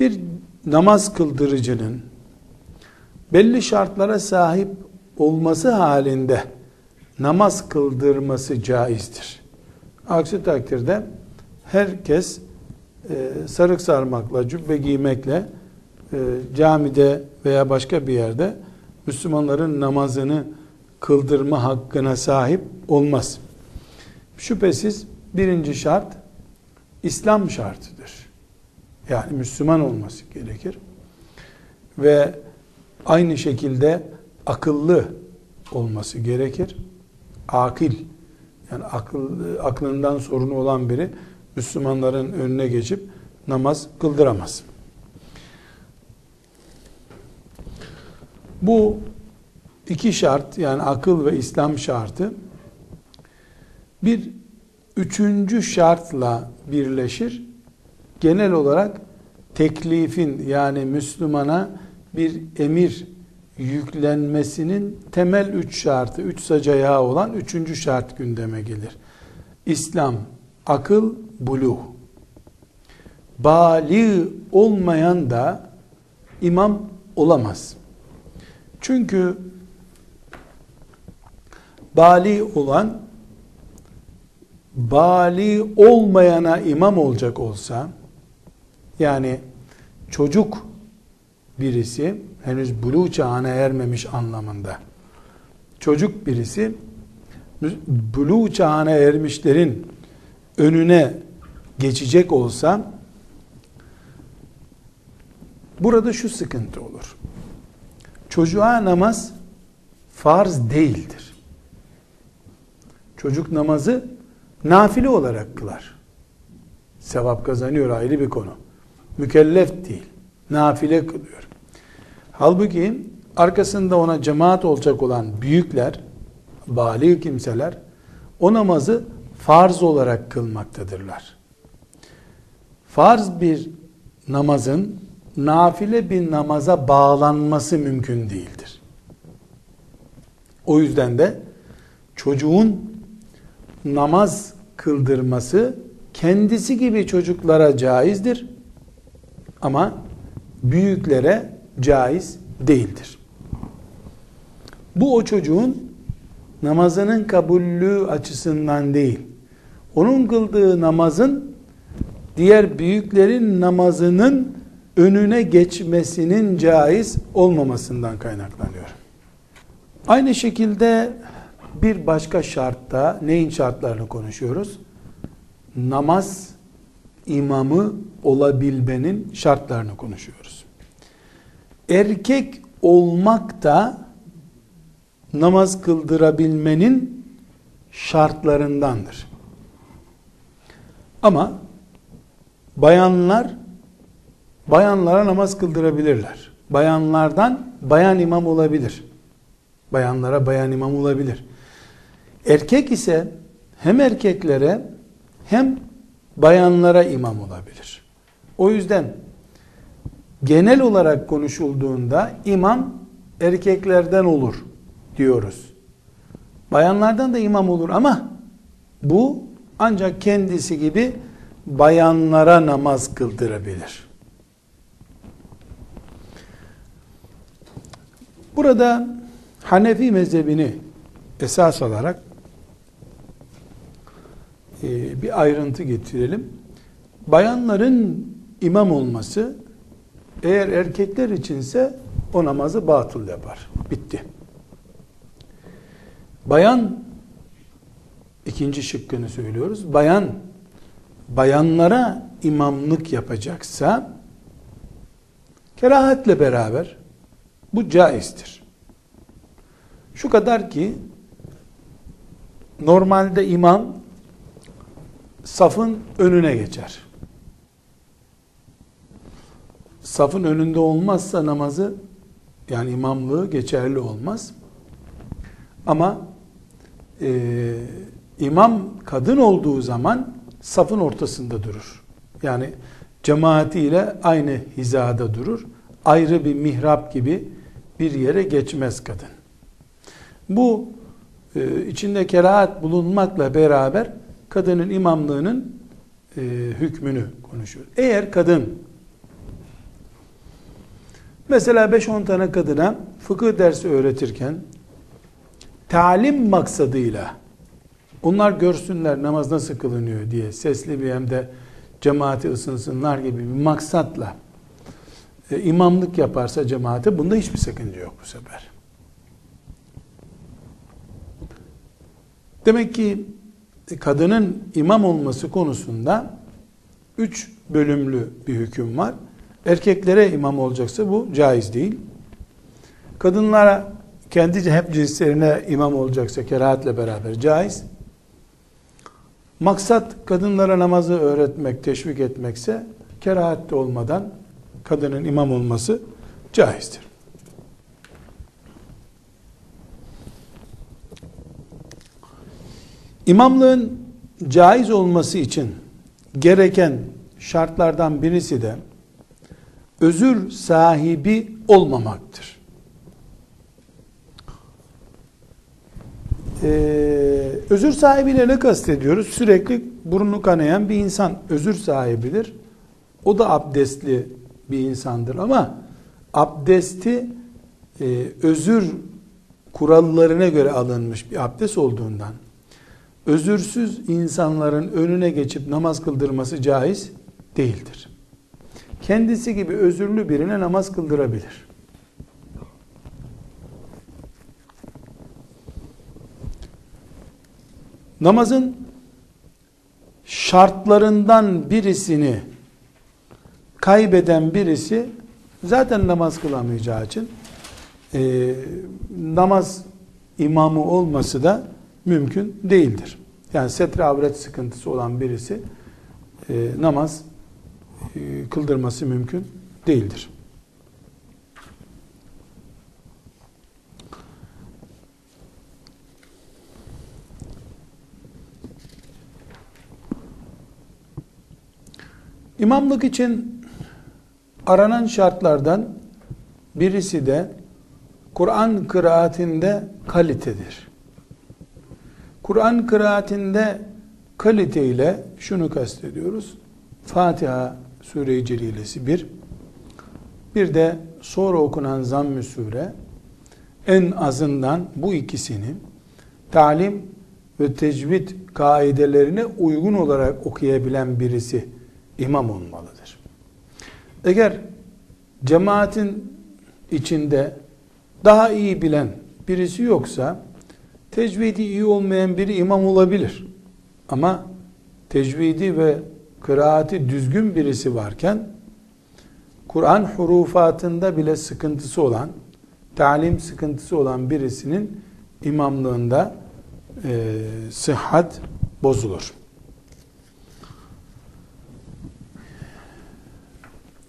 Bir namaz kıldırıcının belli şartlara sahip olması halinde namaz kıldırması caizdir. Aksi takdirde herkes e, sarık sarmakla, cübbe giymekle e, camide veya başka bir yerde Müslümanların namazını kıldırma hakkına sahip olmaz. Şüphesiz birinci şart İslam şartıdır. Yani Müslüman olması gerekir. Ve aynı şekilde akıllı olması gerekir. Akil yani akıl, aklından sorunu olan biri Müslümanların önüne geçip namaz kıldıramaz. Bu iki şart yani akıl ve İslam şartı bir üçüncü şartla birleşir. Genel olarak teklifin yani Müslümana bir emir yüklenmesinin temel üç şartı, üç sacayağı olan üçüncü şart gündeme gelir. İslam, akıl, buluğ. Bali olmayan da imam olamaz. Çünkü bali olan bali olmayana imam olacak olsa yani çocuk birisi henüz buluğ çağına ermemiş anlamında çocuk birisi buluğ çağına ermişlerin önüne geçecek olsa burada şu sıkıntı olur. Çocuğa namaz farz değildir. Çocuk namazı nafile olarak kılar. Sevap kazanıyor ayrı bir konu. Mükellef değil. Nafile kılıyor. Halbuki arkasında ona cemaat olacak olan büyükler, bali kimseler o namazı farz olarak kılmaktadırlar. Farz bir namazın nafile bir namaza bağlanması mümkün değildir. O yüzden de çocuğun namaz kıldırması kendisi gibi çocuklara caizdir. Ama büyüklere caiz değildir. Bu o çocuğun namazının kabullü açısından değil, onun kıldığı namazın diğer büyüklerin namazının önüne geçmesinin caiz olmamasından kaynaklanıyor. Aynı şekilde bir başka şartta neyin şartlarını konuşuyoruz? Namaz imamı olabilmenin şartlarını konuşuyoruz. Erkek olmak da namaz kıldırabilmenin şartlarındandır. Ama bayanlar bayanlara namaz kıldırabilirler. Bayanlardan bayan imam olabilir. Bayanlara bayan imam olabilir. Erkek ise hem erkeklere hem bayanlara imam olabilir. O yüzden genel olarak konuşulduğunda imam erkeklerden olur diyoruz. Bayanlardan da imam olur ama bu ancak kendisi gibi bayanlara namaz kıldırabilir. Burada Hanefi mezhebini esas alarak e, bir ayrıntı getirelim. Bayanların imam olması eğer erkekler içinse o namazı batıl yapar. Bitti. Bayan ikinci şıkkını söylüyoruz. Bayan bayanlara imamlık yapacaksa kerahatle beraber bu caizdir. Şu kadar ki normalde imam safın önüne geçer. Safın önünde olmazsa namazı yani imamlığı geçerli olmaz. Ama e, imam kadın olduğu zaman safın ortasında durur. Yani cemaatiyle aynı hizada durur. Ayrı bir mihrap gibi bir yere geçmez kadın. Bu e, içinde kerahat bulunmakla beraber kadının imamlığının e, hükmünü konuşuyor. Eğer kadın mesela 5-10 tane kadına fıkıh dersi öğretirken talim maksadıyla onlar görsünler namaz nasıl kılınıyor diye sesli bir hem de cemaati ısınsınlar gibi bir maksatla e, imamlık yaparsa cemaate bunda hiçbir sakınca yok bu sefer. Demek ki kadının imam olması konusunda üç bölümlü bir hüküm var. Erkeklere imam olacaksa bu caiz değil. Kadınlara kendi hep cinslerine imam olacaksa kerahatle beraber caiz. Maksat kadınlara namazı öğretmek, teşvik etmekse kerahatli olmadan kadının imam olması caizdir. İmamlığın caiz olması için gereken şartlardan birisi de özür sahibi olmamaktır. Ee, özür sahibiyle ne kastediyoruz? Sürekli burnu kanayan bir insan özür sahibidir. O da abdestli bir insandır ama abdesti e, özür kurallarına göre alınmış bir abdest olduğundan özürsüz insanların önüne geçip namaz kıldırması caiz değildir. Kendisi gibi özürlü birine namaz kıldırabilir. Namazın şartlarından birisini kaybeden birisi zaten namaz kılamayacağı için e, namaz imamı olması da mümkün değildir. Yani setre avret sıkıntısı olan birisi e, namaz kıldırması mümkün değildir. İmamlık için aranan şartlardan birisi de Kur'an kıraatinde kalitedir. Kur'an kıraatinde kalite ile şunu kastediyoruz. Fatiha Sure-i Celilesi bir, bir de sonra okunan zamm-ı sure en azından bu ikisini talim ve tecvid kaidelerine uygun olarak okuyabilen birisi imam olmalıdır. Eğer cemaatin içinde daha iyi bilen birisi yoksa tecvidi iyi olmayan biri imam olabilir. Ama tecvidi ve kıraati düzgün birisi varken Kur'an hurufatında bile sıkıntısı olan, talim sıkıntısı olan birisinin imamlığında e, sıhhat bozulur.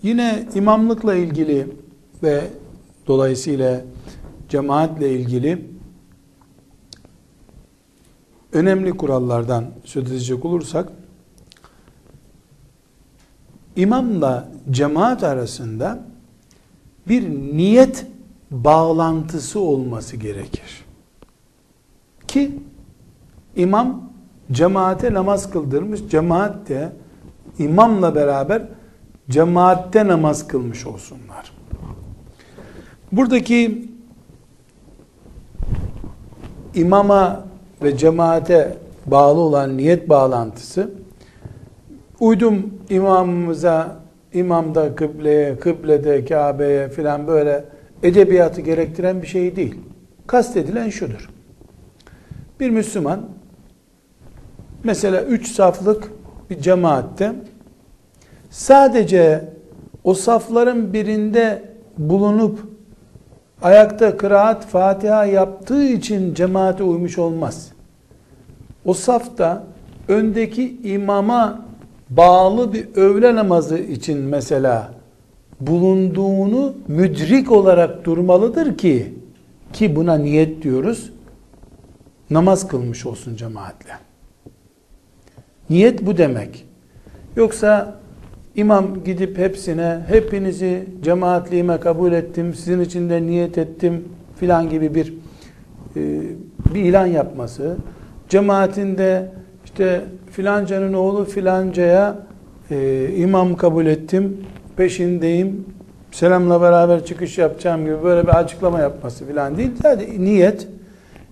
Yine imamlıkla ilgili ve dolayısıyla cemaatle ilgili önemli kurallardan söz edecek olursak imamla cemaat arasında bir niyet bağlantısı olması gerekir. Ki imam cemaate namaz kıldırmış, cemaat de imamla beraber cemaatte namaz kılmış olsunlar. Buradaki imama ve cemaate bağlı olan niyet bağlantısı uydum imamımıza imamda kıbleye, kıblede Kabe'ye filan böyle edebiyatı gerektiren bir şey değil. Kastedilen şudur. Bir Müslüman mesela üç saflık bir cemaatte sadece o safların birinde bulunup ayakta kıraat Fatiha yaptığı için cemaate uymuş olmaz. O safta öndeki imama bağlı bir öğle namazı için mesela bulunduğunu müdrik olarak durmalıdır ki ki buna niyet diyoruz namaz kılmış olsun cemaatle. Niyet bu demek. Yoksa imam gidip hepsine hepinizi cemaatliğime kabul ettim, sizin için de niyet ettim filan gibi bir e, bir ilan yapması, cemaatinde işte filancanın oğlu filancaya e, imam kabul ettim, peşindeyim, selamla beraber çıkış yapacağım gibi böyle bir açıklama yapması filan değil. Yani niyet,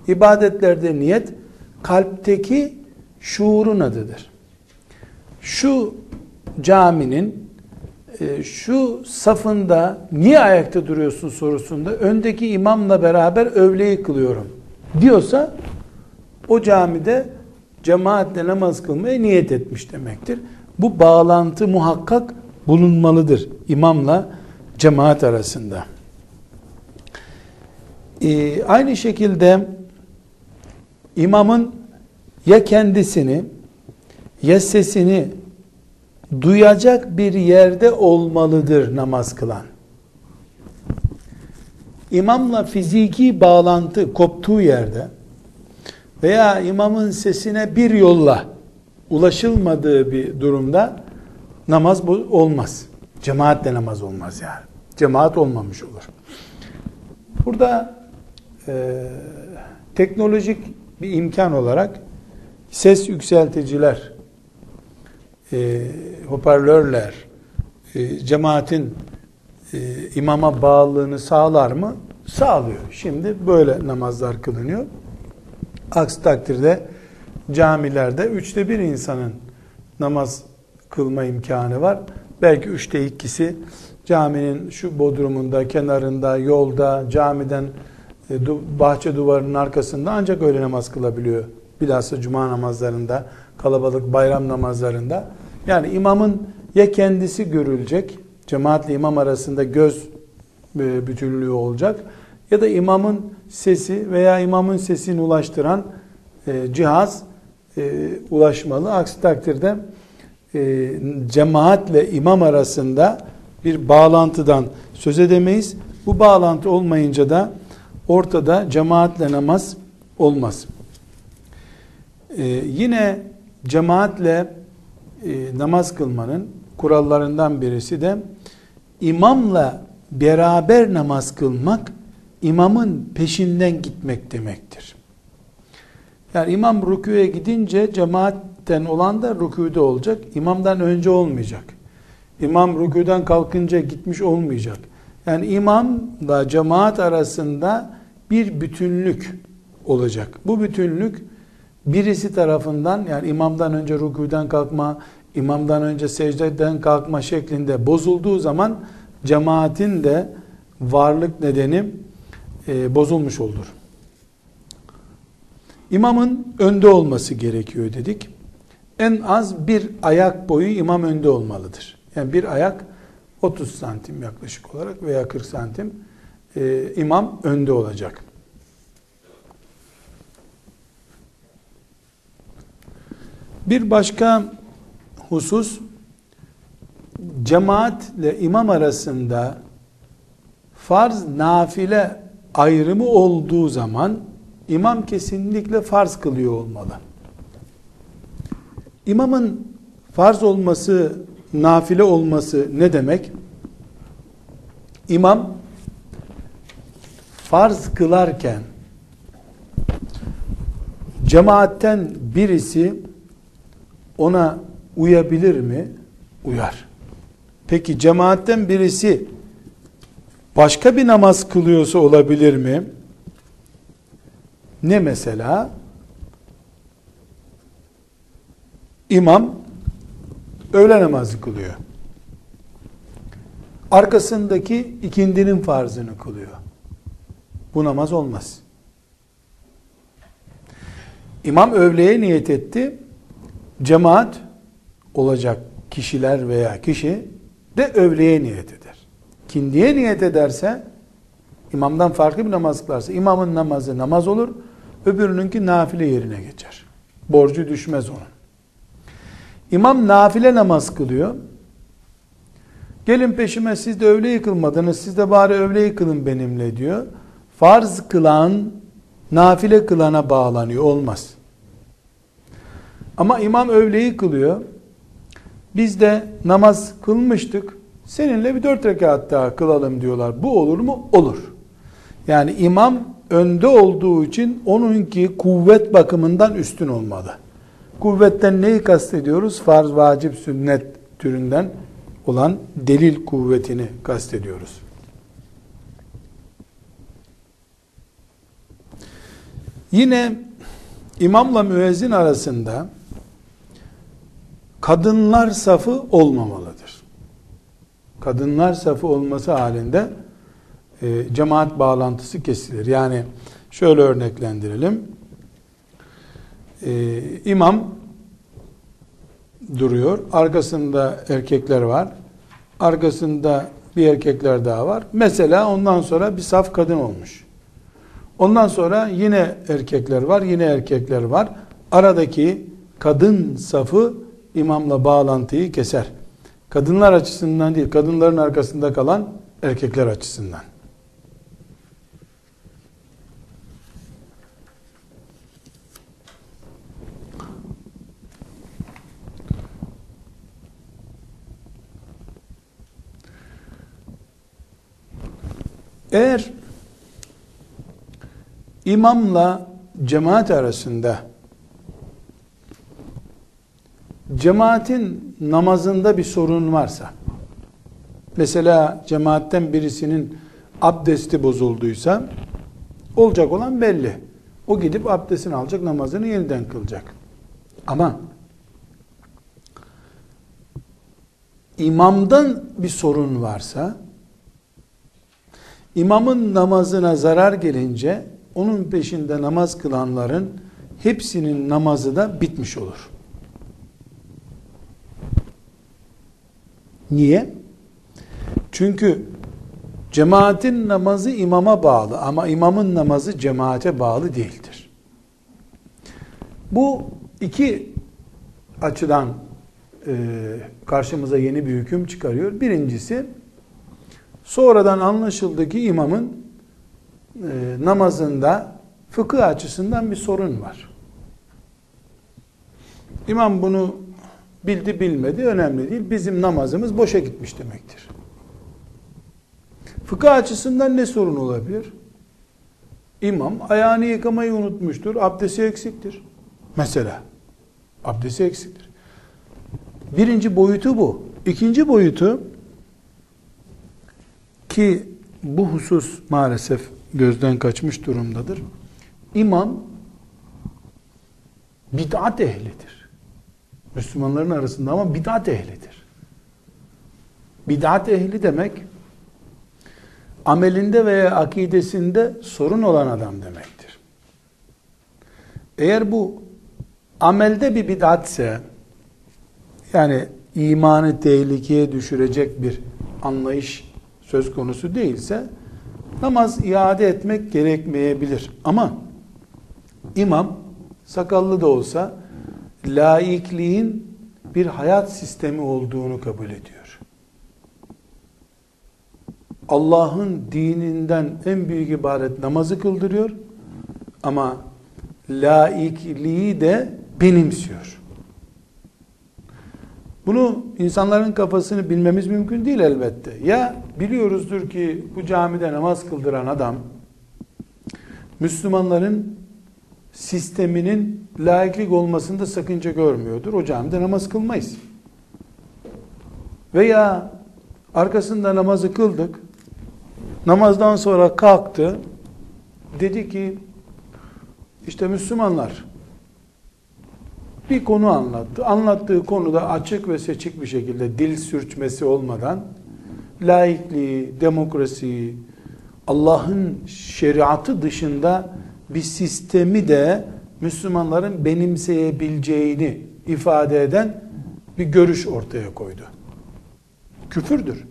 ibadetlerde niyet, kalpteki şuurun adıdır. Şu caminin e, şu safında niye ayakta duruyorsun sorusunda öndeki imamla beraber övleyi kılıyorum diyorsa o camide cemaatle namaz kılmaya niyet etmiş demektir. Bu bağlantı muhakkak bulunmalıdır imamla cemaat arasında. Ee, aynı şekilde imamın ya kendisini ya sesini duyacak bir yerde olmalıdır namaz kılan. İmamla fiziki bağlantı koptuğu yerde veya imamın sesine bir yolla ulaşılmadığı bir durumda namaz bu olmaz. Cemaatle namaz olmaz yani. Cemaat olmamış olur. Burada e, teknolojik bir imkan olarak ses yükselticiler, e, hoparlörler, e, cemaatin e, imama bağlılığını sağlar mı? Sağlıyor. Şimdi böyle namazlar kılınıyor. Aksi takdirde camilerde üçte bir insanın namaz kılma imkanı var. Belki üçte ikisi caminin şu bodrumunda, kenarında, yolda, camiden e, bahçe duvarının arkasında ancak öyle namaz kılabiliyor. Bilhassa cuma namazlarında, kalabalık bayram namazlarında. Yani imamın ya kendisi görülecek, cemaatle imam arasında göz e, bütünlüğü olacak ya da imamın sesi veya imamın sesini ulaştıran e, cihaz e, ulaşmalı. Aksi takdirde e, cemaatle imam arasında bir bağlantıdan söz edemeyiz. Bu bağlantı olmayınca da ortada cemaatle namaz olmaz. Ee, yine cemaatle e, namaz kılmanın kurallarından birisi de imamla beraber namaz kılmak imamın peşinden gitmek demektir. Yani imam rüküye gidince cemaatten olan da rüküde olacak. İmamdan önce olmayacak. İmam rüküden kalkınca gitmiş olmayacak. Yani imamla cemaat arasında bir bütünlük olacak. Bu bütünlük birisi tarafından yani imamdan önce rüküden kalkma, imamdan önce secdeden kalkma şeklinde bozulduğu zaman cemaatin de varlık nedeni e, bozulmuş olur. İmamın önde olması gerekiyor dedik. En az bir ayak boyu imam önde olmalıdır. Yani bir ayak 30 santim yaklaşık olarak veya 40 santim e, imam önde olacak. Bir başka husus cemaatle imam arasında farz nafile ayrımı olduğu zaman imam kesinlikle farz kılıyor olmalı. İmamın farz olması, nafile olması ne demek? İmam farz kılarken cemaatten birisi ona uyabilir mi? Uyar. Peki cemaatten birisi başka bir namaz kılıyorsa olabilir mi? Ne mesela? İmam öğle namazı kılıyor. Arkasındaki ikindinin farzını kılıyor. Bu namaz olmaz. İmam öğleye niyet etti. Cemaat olacak kişiler veya kişi de öğleye niyet eder. Kindiye niyet ederse imamdan farklı bir namaz kılarsa imamın namazı namaz olur, öbürününki nafile yerine geçer. Borcu düşmez onun. İmam nafile namaz kılıyor. Gelin peşime siz de öğle yıkılmadınız, siz de bari öğle yıkılın benimle diyor. Farz kılan, nafile kılana bağlanıyor. Olmaz. Ama imam öğleyi kılıyor. Biz de namaz kılmıştık. Seninle bir dört rekat daha kılalım diyorlar. Bu olur mu? Olur. Yani imam önde olduğu için onunki kuvvet bakımından üstün olmalı. Kuvvetten neyi kastediyoruz? Farz, vacip, sünnet türünden olan delil kuvvetini kastediyoruz. Yine imamla müezzin arasında kadınlar safı olmamalıdır. Kadınlar safı olması halinde e, cemaat bağlantısı kesilir. Yani şöyle örneklendirelim. E, imam duruyor. Arkasında erkekler var. Arkasında bir erkekler daha var. Mesela ondan sonra bir saf kadın olmuş. Ondan sonra yine erkekler var, yine erkekler var. Aradaki kadın safı imamla bağlantıyı keser. Kadınlar açısından değil, kadınların arkasında kalan erkekler açısından. Eğer imamla cemaat arasında cemaatin namazında bir sorun varsa mesela cemaatten birisinin abdesti bozulduysa olacak olan belli. O gidip abdestini alacak, namazını yeniden kılacak. Ama imamdan bir sorun varsa imamın namazına zarar gelince onun peşinde namaz kılanların hepsinin namazı da bitmiş olur. Niye? Çünkü cemaatin namazı imama bağlı ama imamın namazı cemaate bağlı değildir. Bu iki açıdan e, karşımıza yeni bir hüküm çıkarıyor. Birincisi sonradan anlaşıldı ki imamın e, namazında fıkıh açısından bir sorun var. İmam bunu bildi bilmedi önemli değil. Bizim namazımız boşa gitmiş demektir. Fıkıh açısından ne sorun olabilir? İmam ayağını yıkamayı unutmuştur. Abdesti eksiktir. Mesela. Abdesti eksiktir. Birinci boyutu bu. İkinci boyutu ki bu husus maalesef gözden kaçmış durumdadır. İmam bid'at ehlidir. Müslümanların arasında ama bid'at ehlidir. Bid'at ehli demek amelinde veya akidesinde sorun olan adam demektir. Eğer bu amelde bir bid'atse yani imanı tehlikeye düşürecek bir anlayış söz konusu değilse namaz iade etmek gerekmeyebilir. Ama imam sakallı da olsa laikliğin bir hayat sistemi olduğunu kabul ediyor. Allah'ın dininden en büyük ibaret namazı kıldırıyor ama laikliği de benimsiyor. Bunu insanların kafasını bilmemiz mümkün değil elbette. Ya biliyoruzdur ki bu camide namaz kıldıran adam Müslümanların sisteminin laiklik olmasında sakınca görmüyordur. O camide namaz kılmayız. Veya arkasında namazı kıldık. Namazdan sonra kalktı. Dedi ki işte Müslümanlar bir konu anlattı. Anlattığı konuda açık ve seçik bir şekilde dil sürçmesi olmadan laikliği, demokrasiyi, Allah'ın şeriatı dışında bir sistemi de Müslümanların benimseyebileceğini ifade eden bir görüş ortaya koydu. Küfürdür.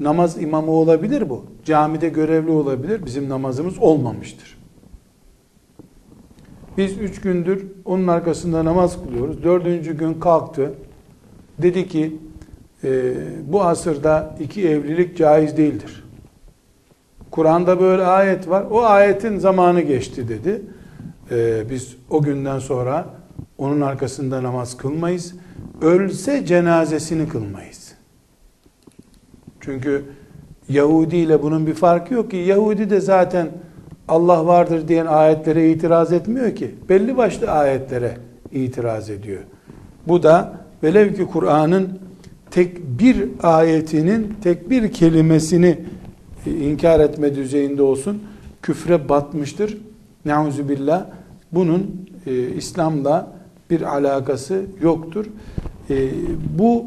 Namaz imamı olabilir bu. Camide görevli olabilir. Bizim namazımız olmamıştır. Biz üç gündür onun arkasında namaz kılıyoruz. Dördüncü gün kalktı. Dedi ki e, bu asırda iki evlilik caiz değildir. Kur'an'da böyle ayet var. O ayetin zamanı geçti dedi. E, biz o günden sonra onun arkasında namaz kılmayız. Ölse cenazesini kılmayız. Çünkü Yahudi ile bunun bir farkı yok ki. Yahudi de zaten Allah vardır diyen ayetlere itiraz etmiyor ki. Belli başlı ayetlere itiraz ediyor. Bu da velev ki Kur'an'ın tek bir ayetinin tek bir kelimesini inkar etme düzeyinde olsun küfre batmıştır. Neuzubillah. Bunun e, İslam'la bir alakası yoktur. E, bu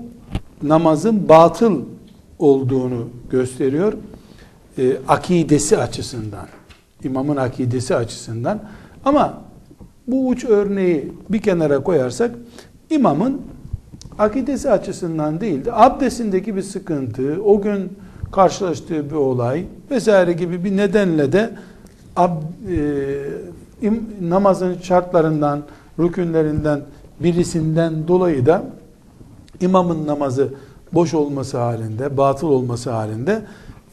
namazın batıl olduğunu gösteriyor. E, akidesi açısından imamın akidesi açısından. Ama bu uç örneği bir kenara koyarsak imamın akidesi açısından değil de abdestindeki bir sıkıntı, o gün karşılaştığı bir olay vesaire gibi bir nedenle de ab, e, im, namazın şartlarından, rükünlerinden birisinden dolayı da imamın namazı boş olması halinde, batıl olması halinde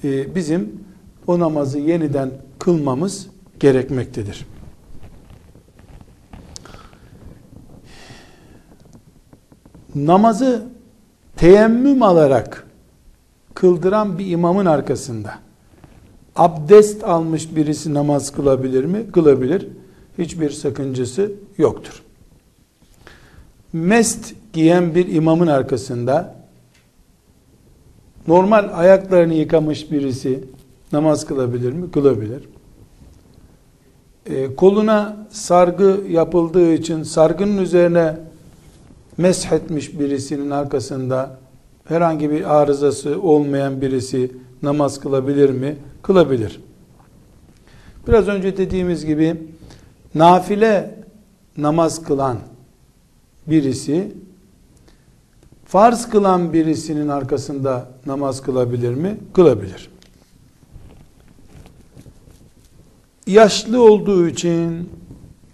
e, bizim o namazı yeniden kılmamız gerekmektedir. Namazı teyemmüm alarak kıldıran bir imamın arkasında abdest almış birisi namaz kılabilir mi? Kılabilir. Hiçbir sakıncası yoktur. Mest giyen bir imamın arkasında normal ayaklarını yıkamış birisi namaz kılabilir mi? Kılabilir. E, koluna sargı yapıldığı için sargının üzerine meshetmiş birisinin arkasında herhangi bir arızası olmayan birisi namaz kılabilir mi? Kılabilir. Biraz önce dediğimiz gibi nafile namaz kılan birisi farz kılan birisinin arkasında namaz kılabilir mi? Kılabilir. yaşlı olduğu için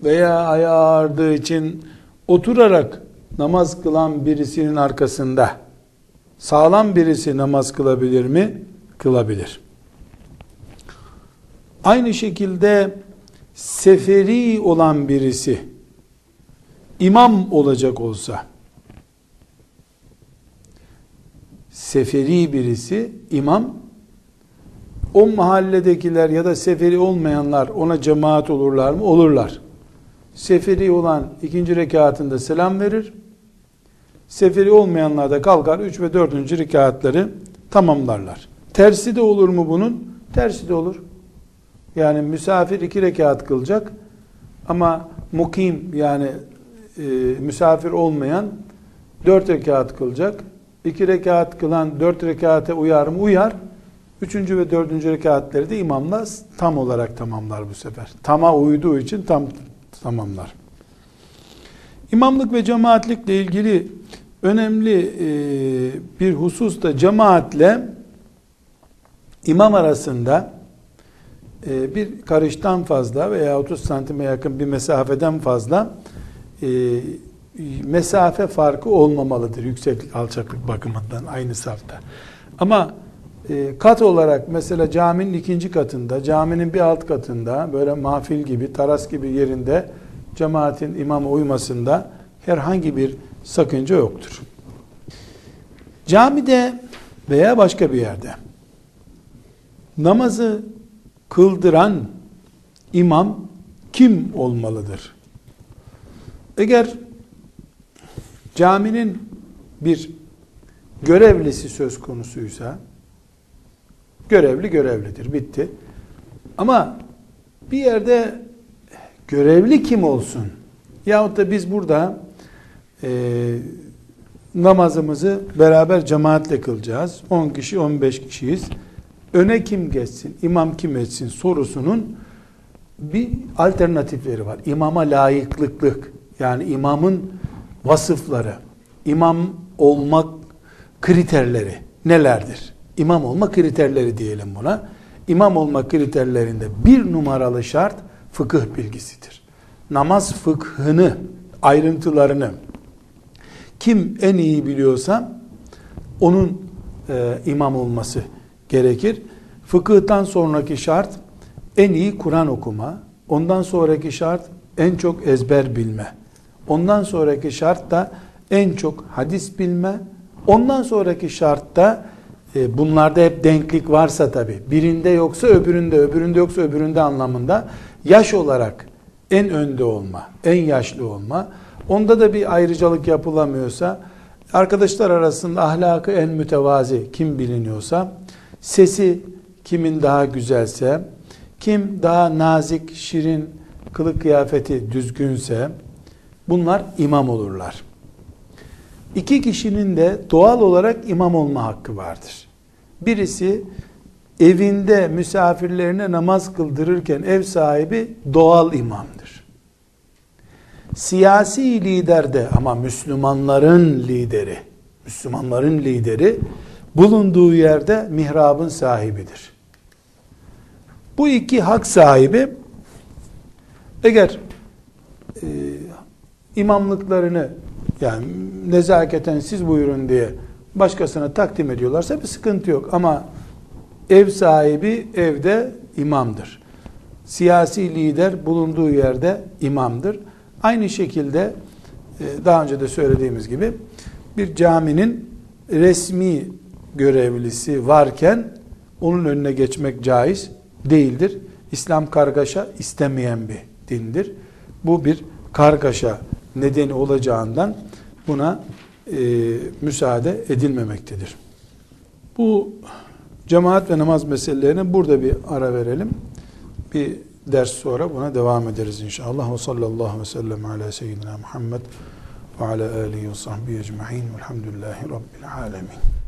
veya ayağı ağrıdığı için oturarak namaz kılan birisinin arkasında sağlam birisi namaz kılabilir mi? Kılabilir. Aynı şekilde seferi olan birisi imam olacak olsa seferi birisi imam o mahalledekiler ya da seferi olmayanlar ona cemaat olurlar mı? Olurlar. Seferi olan ikinci rekatında selam verir. Seferi olmayanlar da kalkar 3 ve 4. rekatları tamamlarlar. Tersi de olur mu bunun? Tersi de olur. Yani misafir iki rekat kılacak ama mukim yani e, misafir olmayan dört rekat kılacak. İki rekat kılan dört rekate uyar mı? Uyar. Üçüncü ve dördüncü rekatleri de imamla tam olarak tamamlar bu sefer. Tama uyduğu için tam tamamlar. İmamlık ve cemaatlikle ilgili önemli e, bir husus da cemaatle imam arasında e, bir karıştan fazla veya 30 santime yakın bir mesafeden fazla e, mesafe farkı olmamalıdır yükseklik alçaklık bakımından aynı safta. Ama kat olarak mesela caminin ikinci katında, caminin bir alt katında böyle mafil gibi, taras gibi yerinde cemaatin imama uymasında herhangi bir sakınca yoktur. Camide veya başka bir yerde namazı kıldıran imam kim olmalıdır? Eğer caminin bir görevlisi söz konusuysa görevli görevlidir bitti. Ama bir yerde görevli kim olsun? Yahut da biz burada e, namazımızı beraber cemaatle kılacağız. 10 kişi 15 kişiyiz. Öne kim geçsin, imam kim etsin sorusunun bir alternatifleri var. İmama layıklıklık yani imamın vasıfları, imam olmak kriterleri nelerdir? İmam olma kriterleri diyelim buna. İmam olma kriterlerinde bir numaralı şart fıkıh bilgisidir. Namaz fıkhını, ayrıntılarını kim en iyi biliyorsa onun e, imam olması gerekir. Fıkıhtan sonraki şart en iyi Kur'an okuma. Ondan sonraki şart en çok ezber bilme. Ondan sonraki şart da en çok hadis bilme. Ondan sonraki şart da e, bunlarda hep denklik varsa tabi birinde yoksa öbüründe öbüründe yoksa öbüründe anlamında yaş olarak en önde olma en yaşlı olma onda da bir ayrıcalık yapılamıyorsa arkadaşlar arasında ahlakı en mütevazi kim biliniyorsa sesi kimin daha güzelse kim daha nazik şirin kılık kıyafeti düzgünse bunlar imam olurlar İki kişinin de doğal olarak imam olma hakkı vardır. Birisi evinde misafirlerine namaz kıldırırken ev sahibi doğal imamdır. Siyasi lider de ama Müslümanların lideri, Müslümanların lideri bulunduğu yerde mihrabın sahibidir. Bu iki hak sahibi eğer e, imamlıklarını yani nezaketen siz buyurun diye başkasına takdim ediyorlarsa bir sıkıntı yok. Ama ev sahibi evde imamdır. Siyasi lider bulunduğu yerde imamdır. Aynı şekilde e, daha önce de söylediğimiz gibi bir caminin resmi görevlisi varken onun önüne geçmek caiz değildir. İslam kargaşa istemeyen bir dindir. Bu bir kargaşa nedeni olacağından buna e, müsaade edilmemektedir. Bu cemaat ve namaz meselelerine burada bir ara verelim. Bir ders sonra buna devam ederiz inşallah. Ve sallallahu ve sellem ala seyyidina Muhammed ve ala alihi ve sahbihi ecma'in velhamdülillahi rabbil alemin.